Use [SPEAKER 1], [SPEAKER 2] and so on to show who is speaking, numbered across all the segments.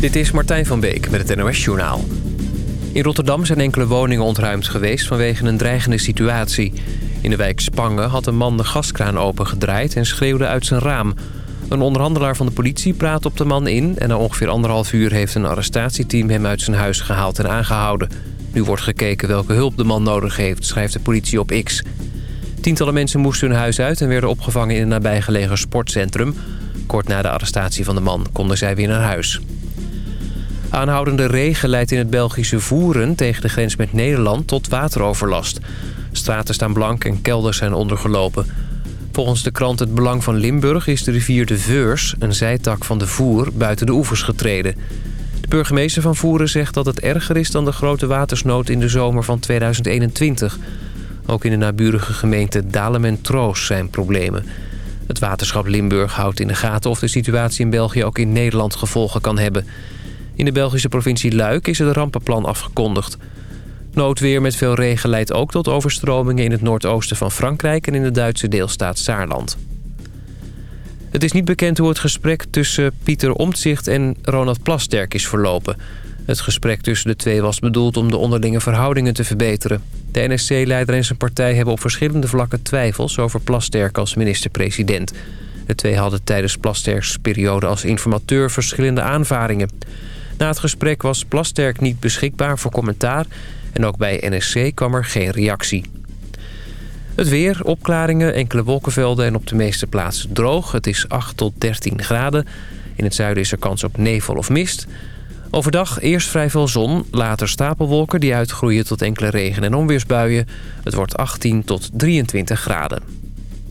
[SPEAKER 1] Dit is Martijn van Beek met het NOS Journaal. In Rotterdam zijn enkele woningen ontruimd geweest vanwege een dreigende situatie. In de wijk Spangen had een man de gaskraan opengedraaid en schreeuwde uit zijn raam. Een onderhandelaar van de politie praat op de man in... en na ongeveer anderhalf uur heeft een arrestatieteam hem uit zijn huis gehaald en aangehouden. Nu wordt gekeken welke hulp de man nodig heeft, schrijft de politie op X. Tientallen mensen moesten hun huis uit en werden opgevangen in een nabijgelegen sportcentrum. Kort na de arrestatie van de man konden zij weer naar huis. Aanhoudende regen leidt in het Belgische Voeren tegen de grens met Nederland tot wateroverlast. Straten staan blank en kelders zijn ondergelopen. Volgens de krant Het Belang van Limburg is de rivier de Veurs, een zijtak van de Voer, buiten de oevers getreden. De burgemeester van Voeren zegt dat het erger is dan de grote watersnood in de zomer van 2021. Ook in de naburige gemeente Dalem en Troos zijn problemen. Het waterschap Limburg houdt in de gaten of de situatie in België ook in Nederland gevolgen kan hebben. In de Belgische provincie Luik is het rampenplan afgekondigd. Noodweer met veel regen leidt ook tot overstromingen in het noordoosten van Frankrijk... en in de Duitse deelstaat Saarland. Het is niet bekend hoe het gesprek tussen Pieter Omtzigt en Ronald Plasterk is verlopen. Het gesprek tussen de twee was bedoeld om de onderlinge verhoudingen te verbeteren. De NSC-leider en zijn partij hebben op verschillende vlakken twijfels over Plasterk als minister-president. De twee hadden tijdens Plasterks periode als informateur verschillende aanvaringen. Na het gesprek was Plasterk niet beschikbaar voor commentaar... en ook bij NSC kwam er geen reactie. Het weer, opklaringen, enkele wolkenvelden en op de meeste plaatsen droog. Het is 8 tot 13 graden. In het zuiden is er kans op nevel of mist. Overdag eerst vrij veel zon, later stapelwolken die uitgroeien tot enkele regen- en onweersbuien. Het wordt 18 tot 23 graden.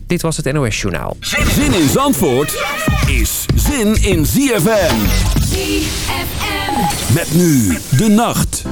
[SPEAKER 1] Dit was het NOS Journaal.
[SPEAKER 2] Zin in Zandvoort is zin in ZFM. Met nu de nacht.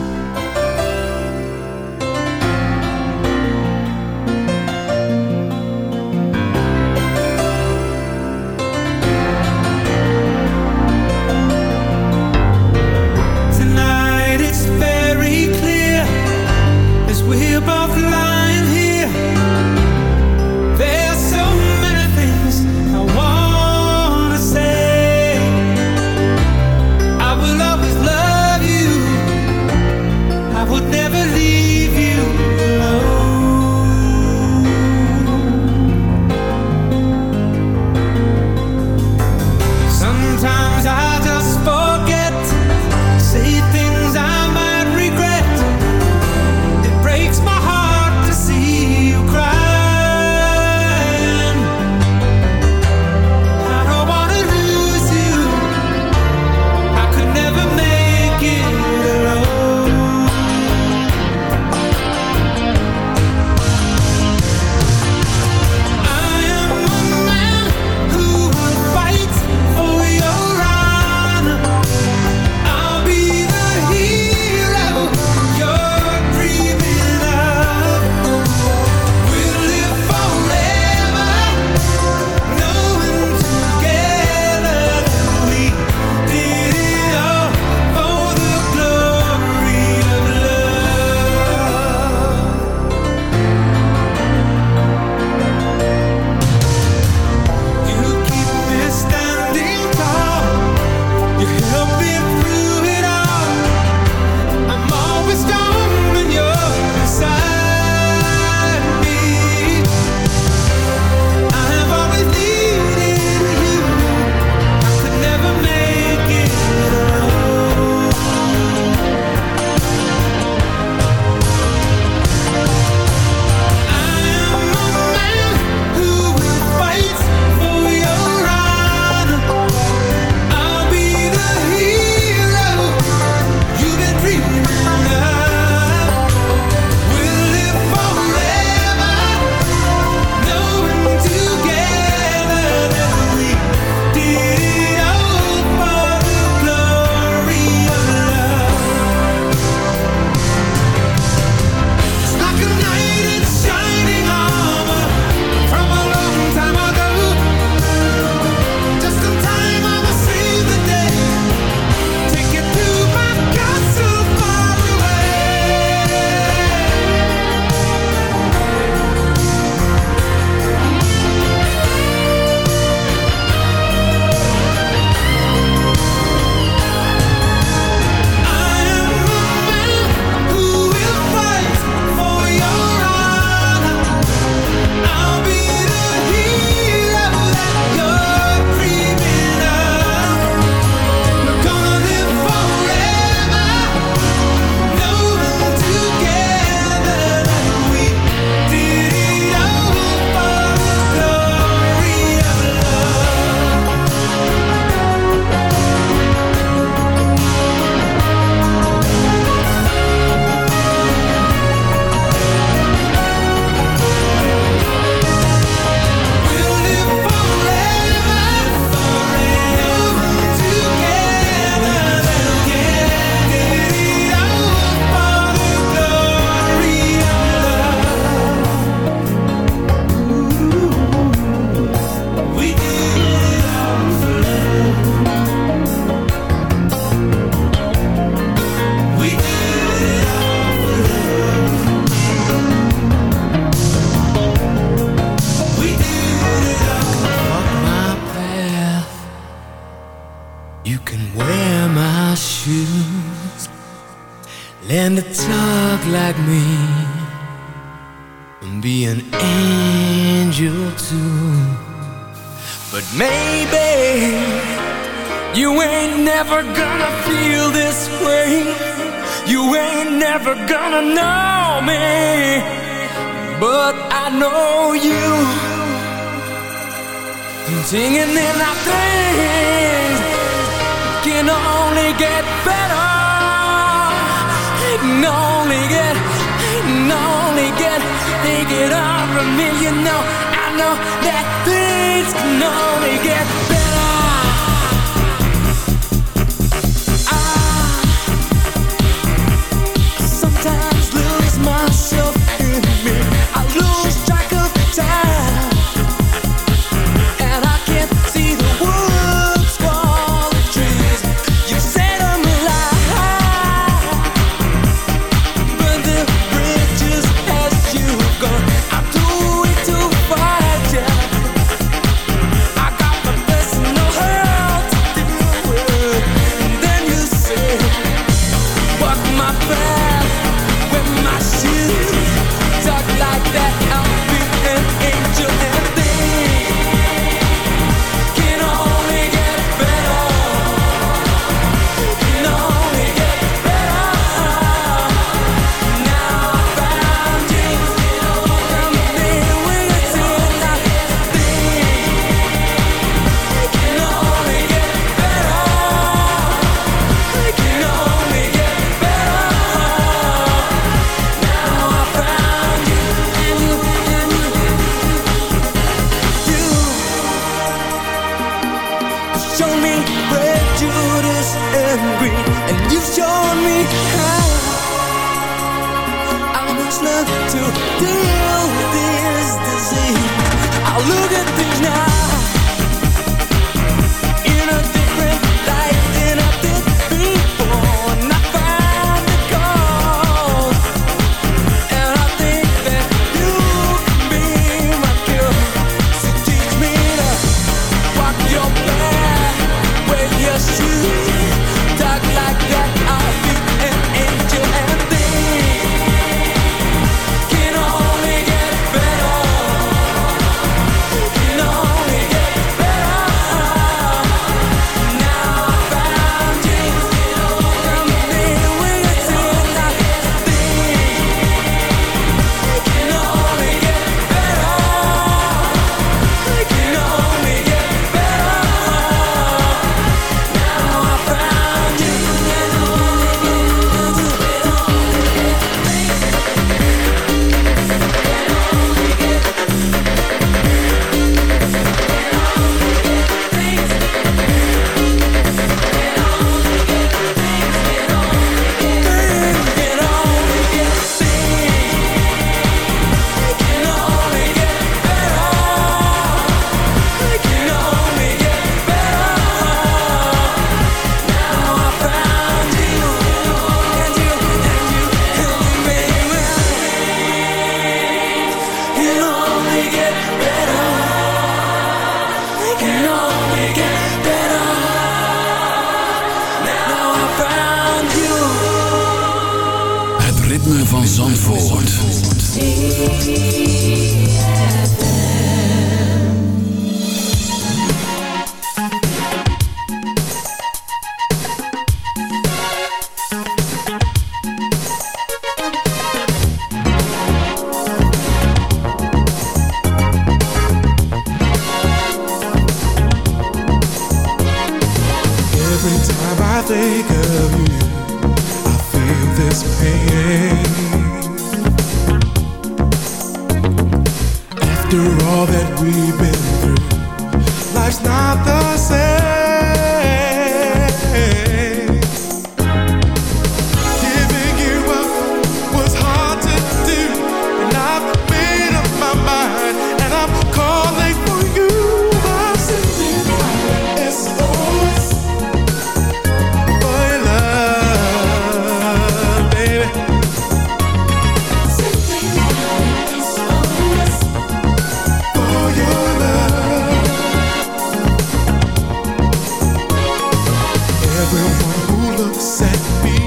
[SPEAKER 3] Everyone who looks at me,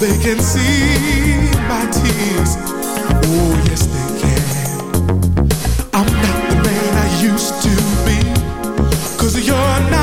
[SPEAKER 3] they can see my tears. Oh, yes, they can. I'm not the man I used to be, cause you're not.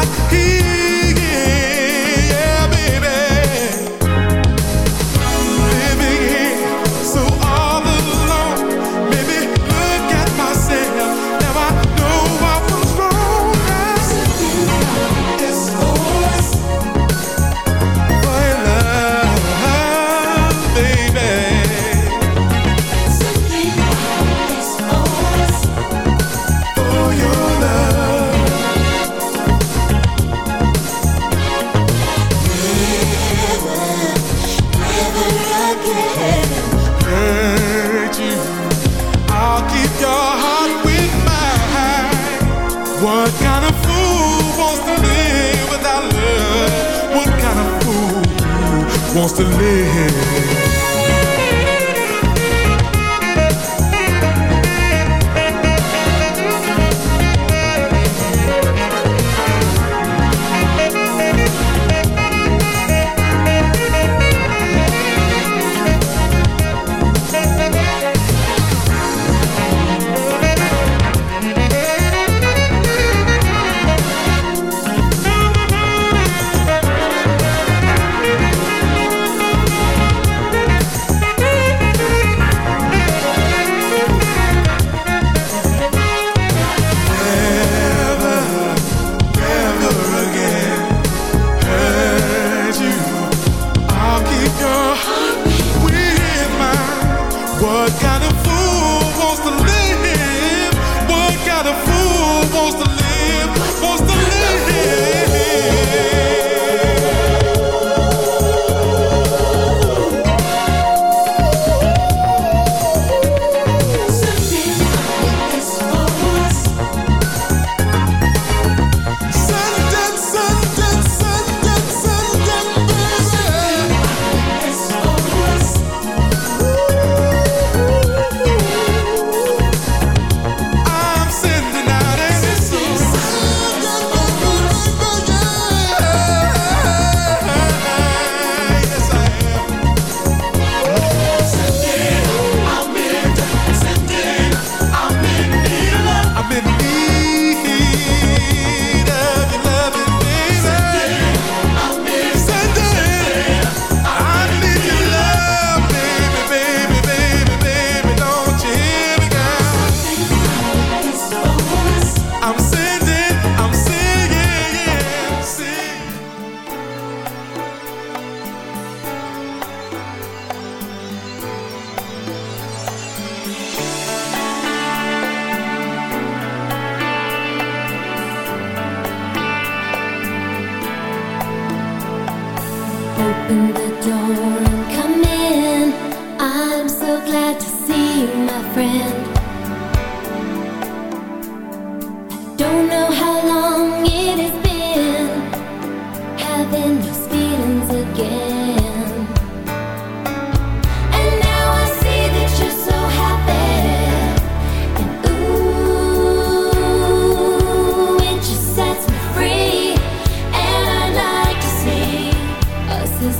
[SPEAKER 3] to live.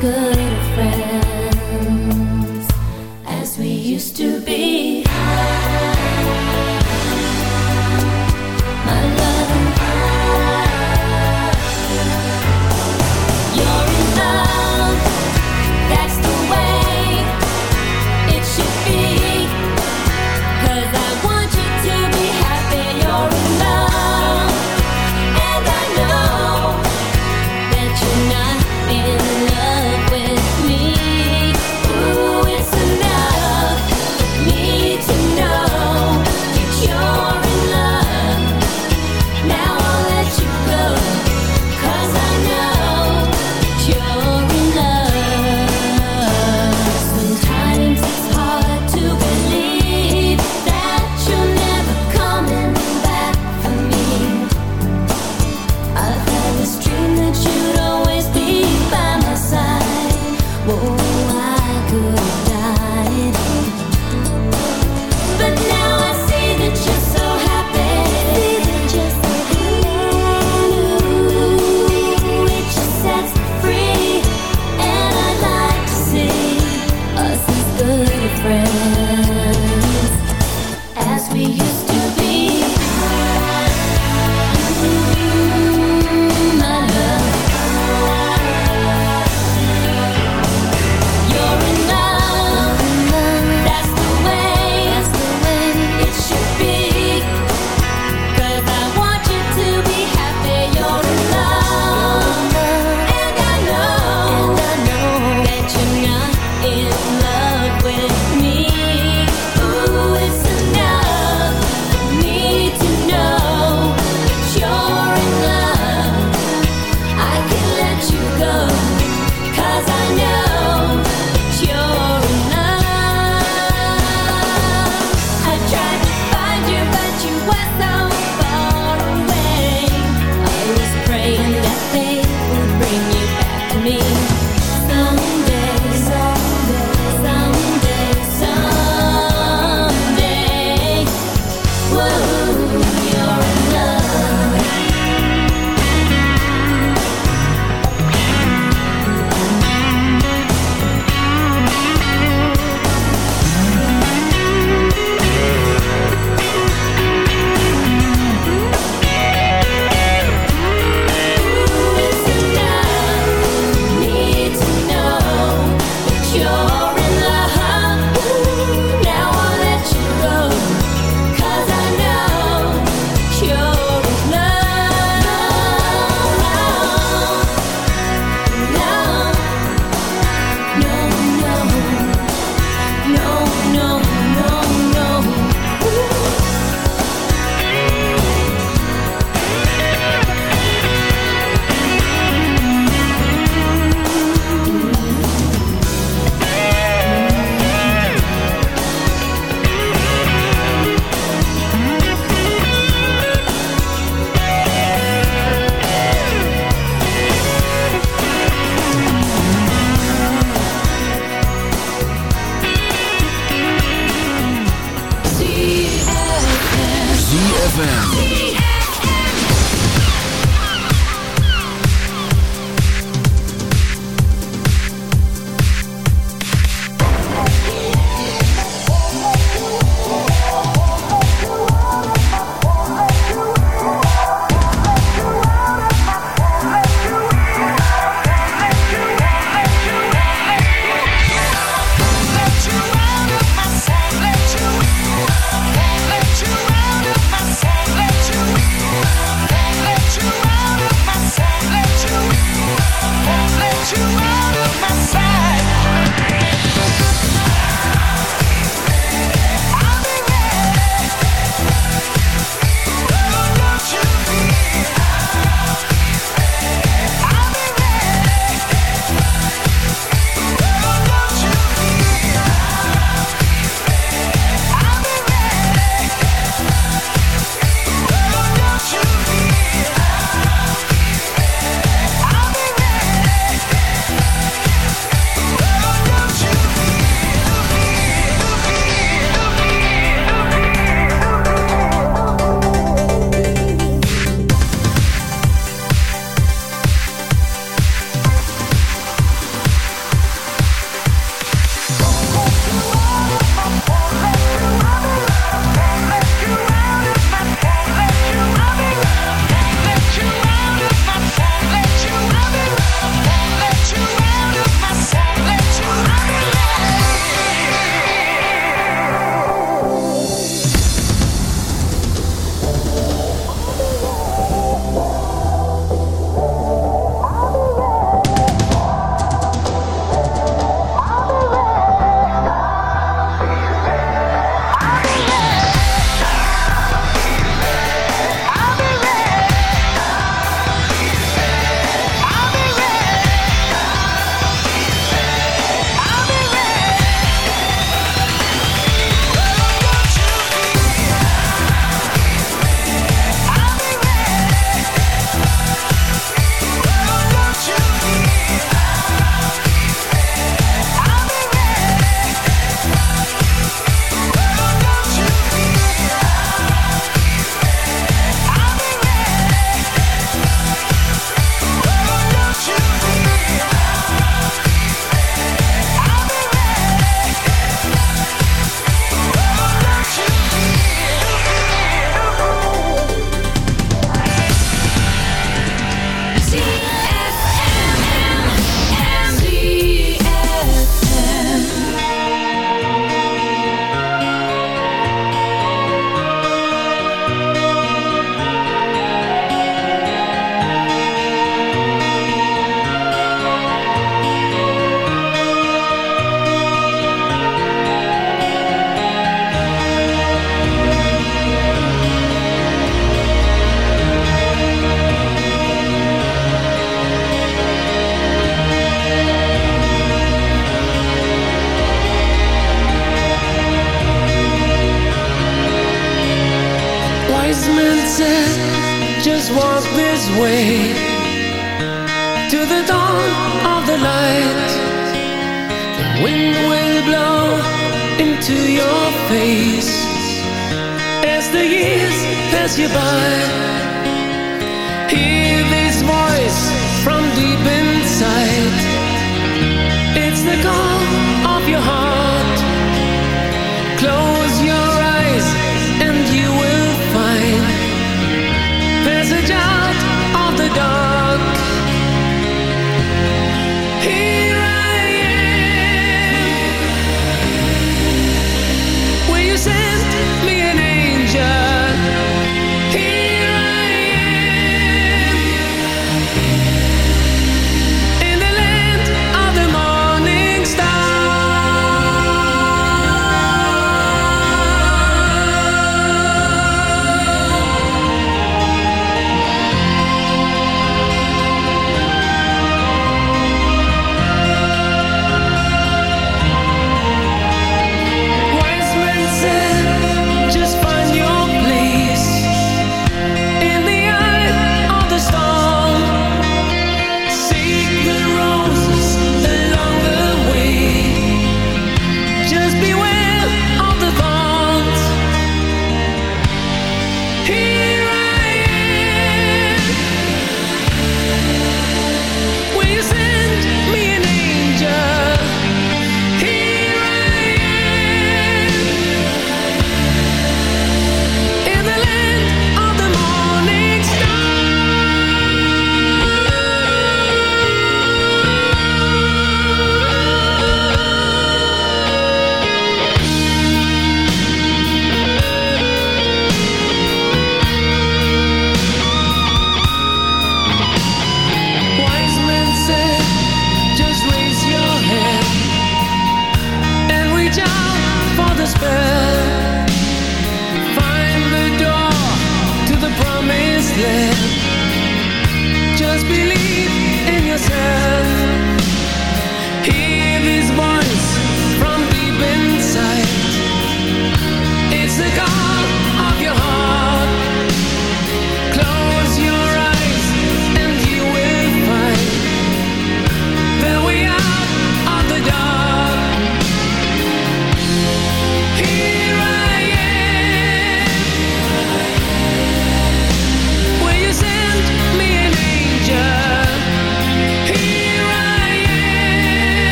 [SPEAKER 4] good.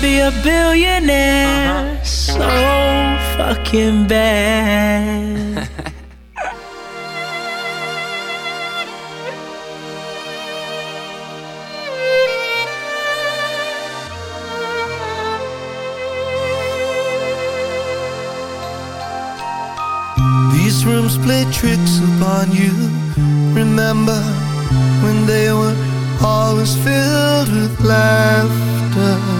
[SPEAKER 5] be a billionaire uh-huh. so fucking bad.
[SPEAKER 6] These rooms play tricks upon you. Remember when they were always filled with laughter.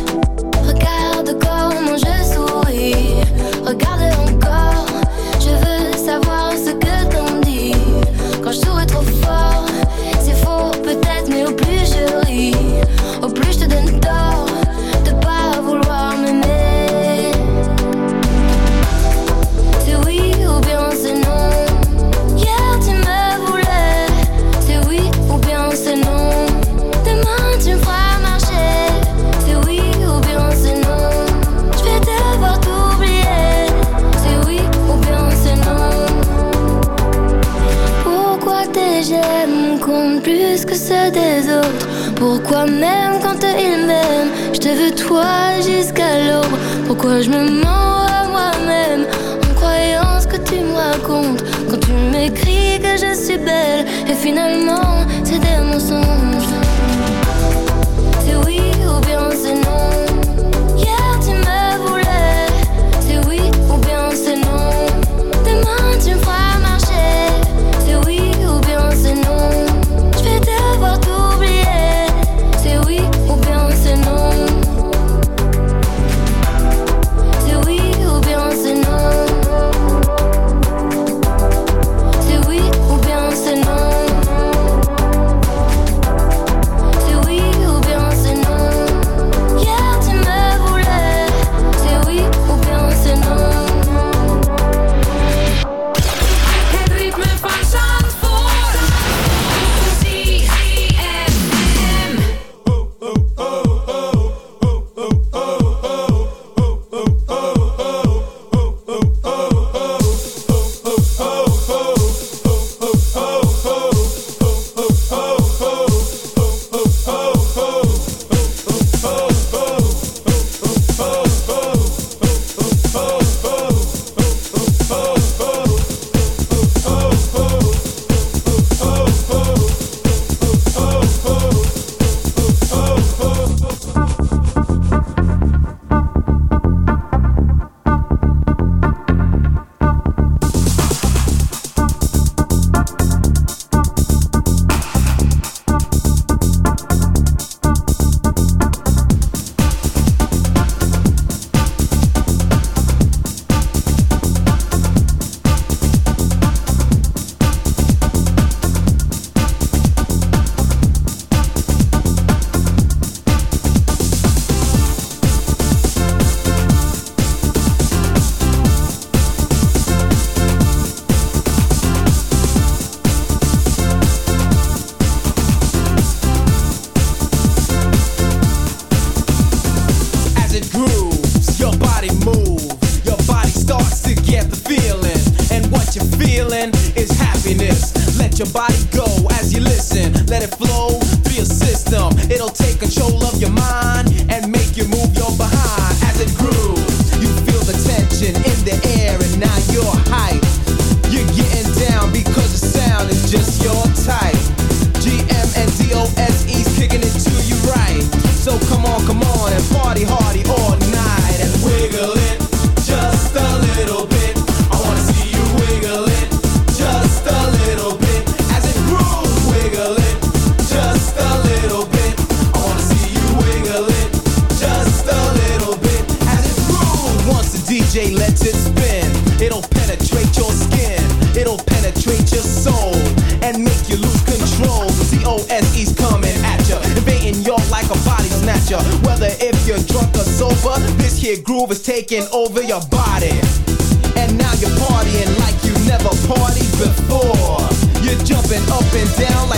[SPEAKER 7] Up and down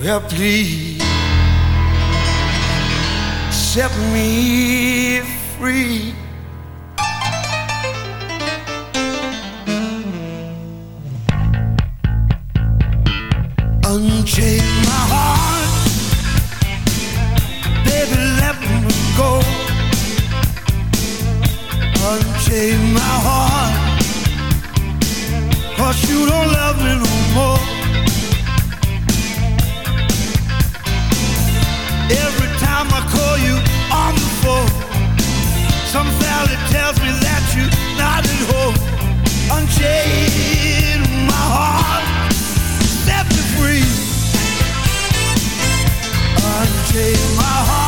[SPEAKER 8] Well,
[SPEAKER 6] please set me free. Unchain my heart, baby, let me go. Unchain my heart, Cause you don't love me no more. Every time I call you on the phone, some valley tells me that you're not at home. Unchain my heart, set me free. Unchain my heart.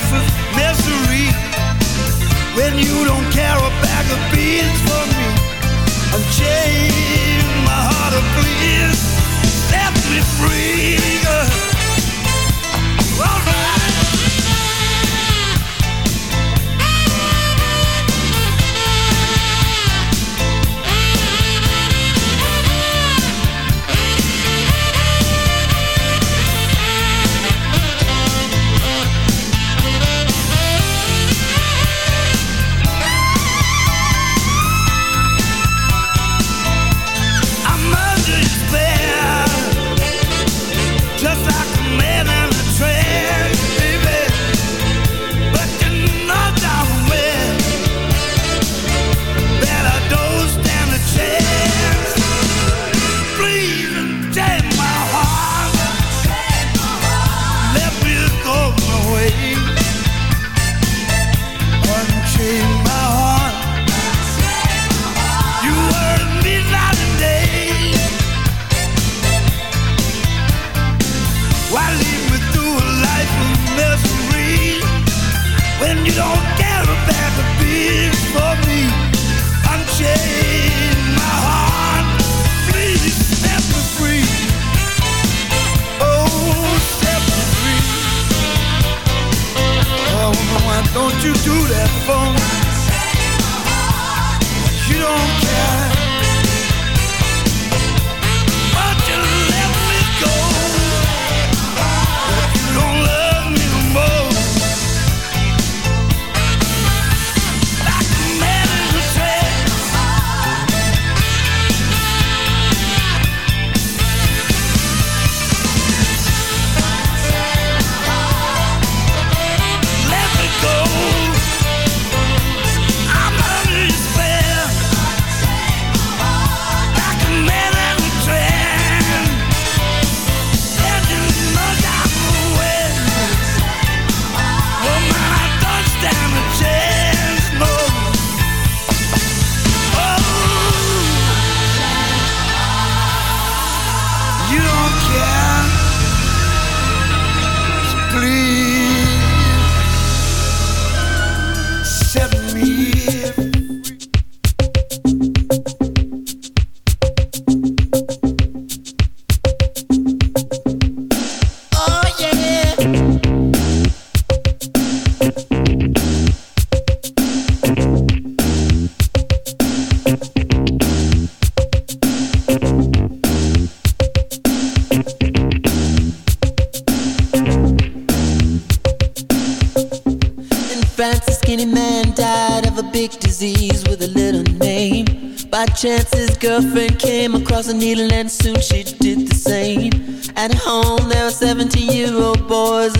[SPEAKER 6] life of misery. When you don't care a bag of beans for me. Unchain my heart of please. Set me free.
[SPEAKER 9] By chance, his girlfriend came across a needle, and soon she did the same. At home, there were 17 year old boys,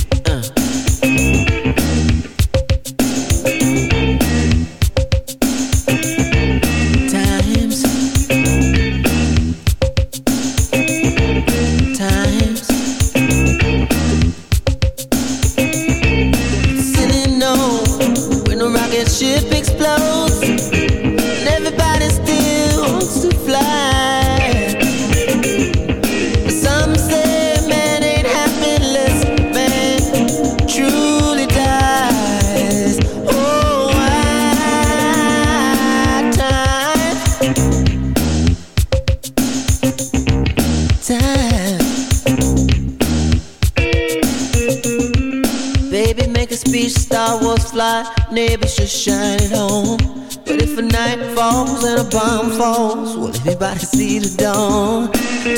[SPEAKER 9] See the?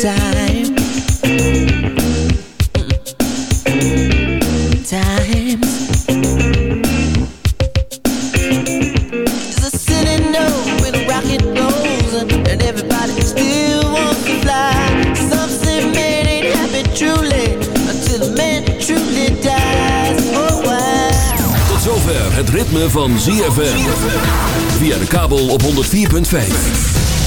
[SPEAKER 9] Time. Truly truly dies. Oh?
[SPEAKER 2] Tot zover het ritme van ZFM. Via de kabel op 104.5.